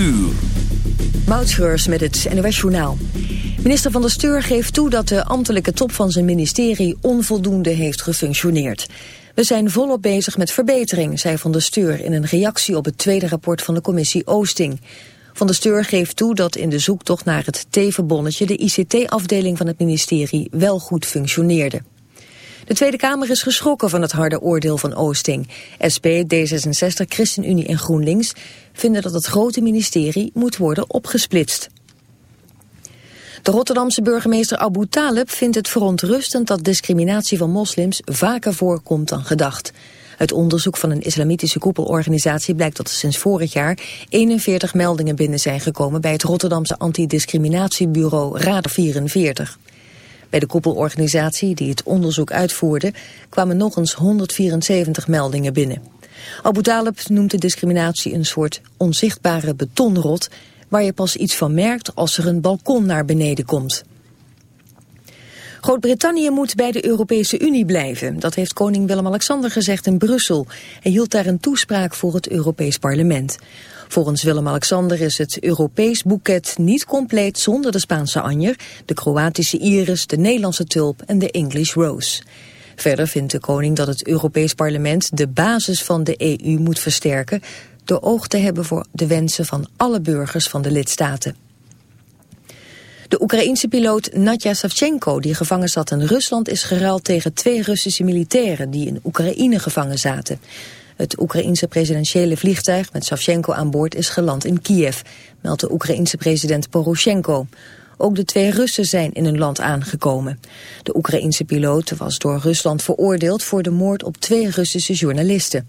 uur. Met het NOS Journaal. Minister van der Steur geeft toe dat de ambtelijke top van zijn ministerie onvoldoende heeft gefunctioneerd. We zijn volop bezig met verbetering, zei Van der Steur in een reactie op het tweede rapport van de commissie Oosting. Van der Steur geeft toe dat in de zoektocht naar het tevenbonnetje de ICT-afdeling van het ministerie wel goed functioneerde. De Tweede Kamer is geschrokken van het harde oordeel van Oosting. SP, D66, ChristenUnie en GroenLinks vinden dat het grote ministerie moet worden opgesplitst. De Rotterdamse burgemeester Abu Talib vindt het verontrustend dat discriminatie van moslims vaker voorkomt dan gedacht. Uit onderzoek van een islamitische koepelorganisatie blijkt dat er sinds vorig jaar 41 meldingen binnen zijn gekomen bij het Rotterdamse antidiscriminatiebureau Radar 44. Bij de koepelorganisatie die het onderzoek uitvoerde kwamen nog eens 174 meldingen binnen. Abu Talib noemt de discriminatie een soort onzichtbare betonrot waar je pas iets van merkt als er een balkon naar beneden komt. Groot-Brittannië moet bij de Europese Unie blijven. Dat heeft koning Willem-Alexander gezegd in Brussel. Hij hield daar een toespraak voor het Europees Parlement. Volgens Willem-Alexander is het Europees boeket niet compleet zonder de Spaanse anjer, de Kroatische iris, de Nederlandse tulp en de English rose. Verder vindt de koning dat het Europees Parlement de basis van de EU moet versterken door oog te hebben voor de wensen van alle burgers van de lidstaten. De Oekraïense piloot Nadja Savchenko, die gevangen zat in Rusland, is geruild tegen twee Russische militairen die in Oekraïne gevangen zaten. Het Oekraïense presidentiële vliegtuig met Savchenko aan boord is geland in Kiev, meldt de Oekraïense president Poroshenko. Ook de twee Russen zijn in hun land aangekomen. De Oekraïense piloot was door Rusland veroordeeld voor de moord op twee Russische journalisten.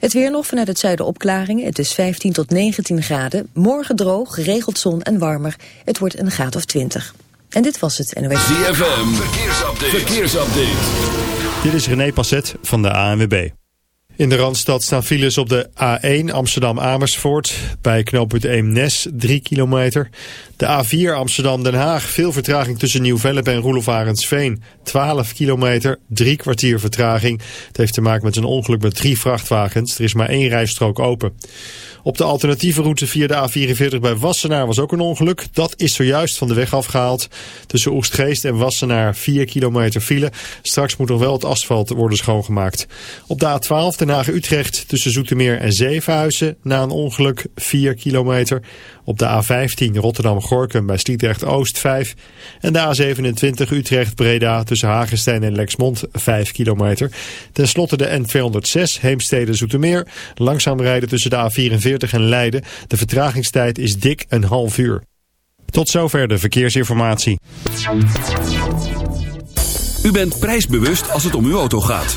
Het weer nog vanuit het zuiden opklaringen. Het is 15 tot 19 graden. Morgen droog, geregeld zon en warmer. Het wordt een graad of 20. En dit was het NOS. ZFM, verkeersupdate. verkeersupdate. Dit is René Passet van de ANWB. In de Randstad staan files op de A1 Amsterdam-Amersfoort. Bij knooppunt Eemnes 3 kilometer. De A4 Amsterdam-Den Haag. Veel vertraging tussen Nieuw-Vellep en Roelof 12 kilometer, drie kwartier vertraging. Het heeft te maken met een ongeluk met drie vrachtwagens. Er is maar één rijstrook open. Op de alternatieve route via de A44 bij Wassenaar was ook een ongeluk. Dat is zojuist van de weg afgehaald. Tussen Oestgeest en Wassenaar 4 kilometer file. Straks moet nog wel het asfalt worden schoongemaakt. Op de A12 Den Haag-Utrecht tussen Zoetermeer en Zevenhuizen na een ongeluk 4 kilometer. Op de A15 Rotterdam-Gorkum bij Sliedrecht-Oost 5. En de A27 Utrecht-Breda tussen Hagenstein en Lexmond 5 kilometer. Ten slotte de N206 Heemstede-Zoetermeer. Langzaam rijden tussen de A44 en Leiden. De vertragingstijd is dik een half uur. Tot zover de verkeersinformatie. U bent prijsbewust als het om uw auto gaat.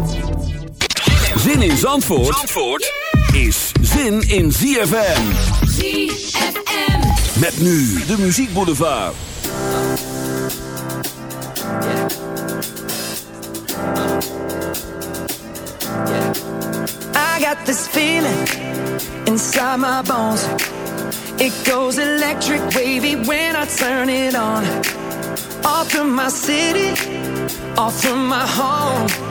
Zin in Zandvoort, Zandvoort is zin in ZFM. ZFM. Met nu de muziekboulevard. I got this feeling inside my bones. It goes electric wavy when I turn it on. Off from my city, off from my home.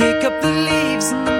kick up the leaves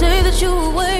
say that you were waiting